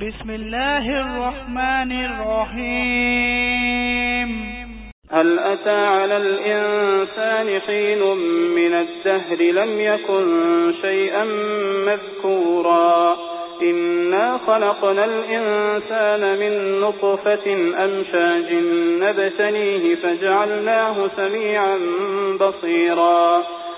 بسم الله الرحمن الرحيم. هل أتى على الإنسان حين من الدهر لم يكن شيئا مذكورا؟ إنا خلقنا الإنسان من نطفة أمشاج نبتنيه فجعلناه سميعا بصيرا.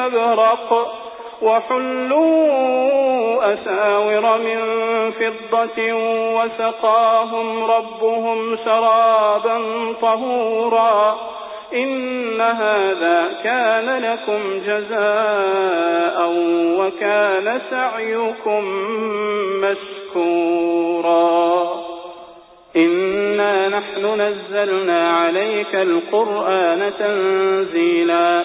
واستبرق وحلوا أساور من فضة وسقاهم ربهم شرابا طهورا إن هذا كان لكم جزاء وكان سعيكم مشكورا إنا نحن نزلنا عليك القرآن تنزيلا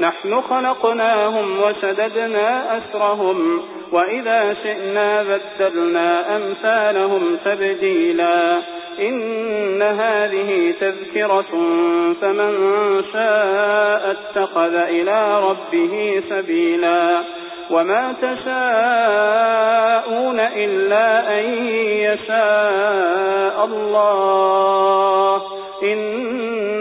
نحن خلقناهم وشددنا أسرهم وإذا شئنا بدلنا أمثالهم تبديلا. إن هذه تذكرة فمن شاء اتخذ إلى ربه سبيلا. وما تشاءون إلا أن يشاء الله. إن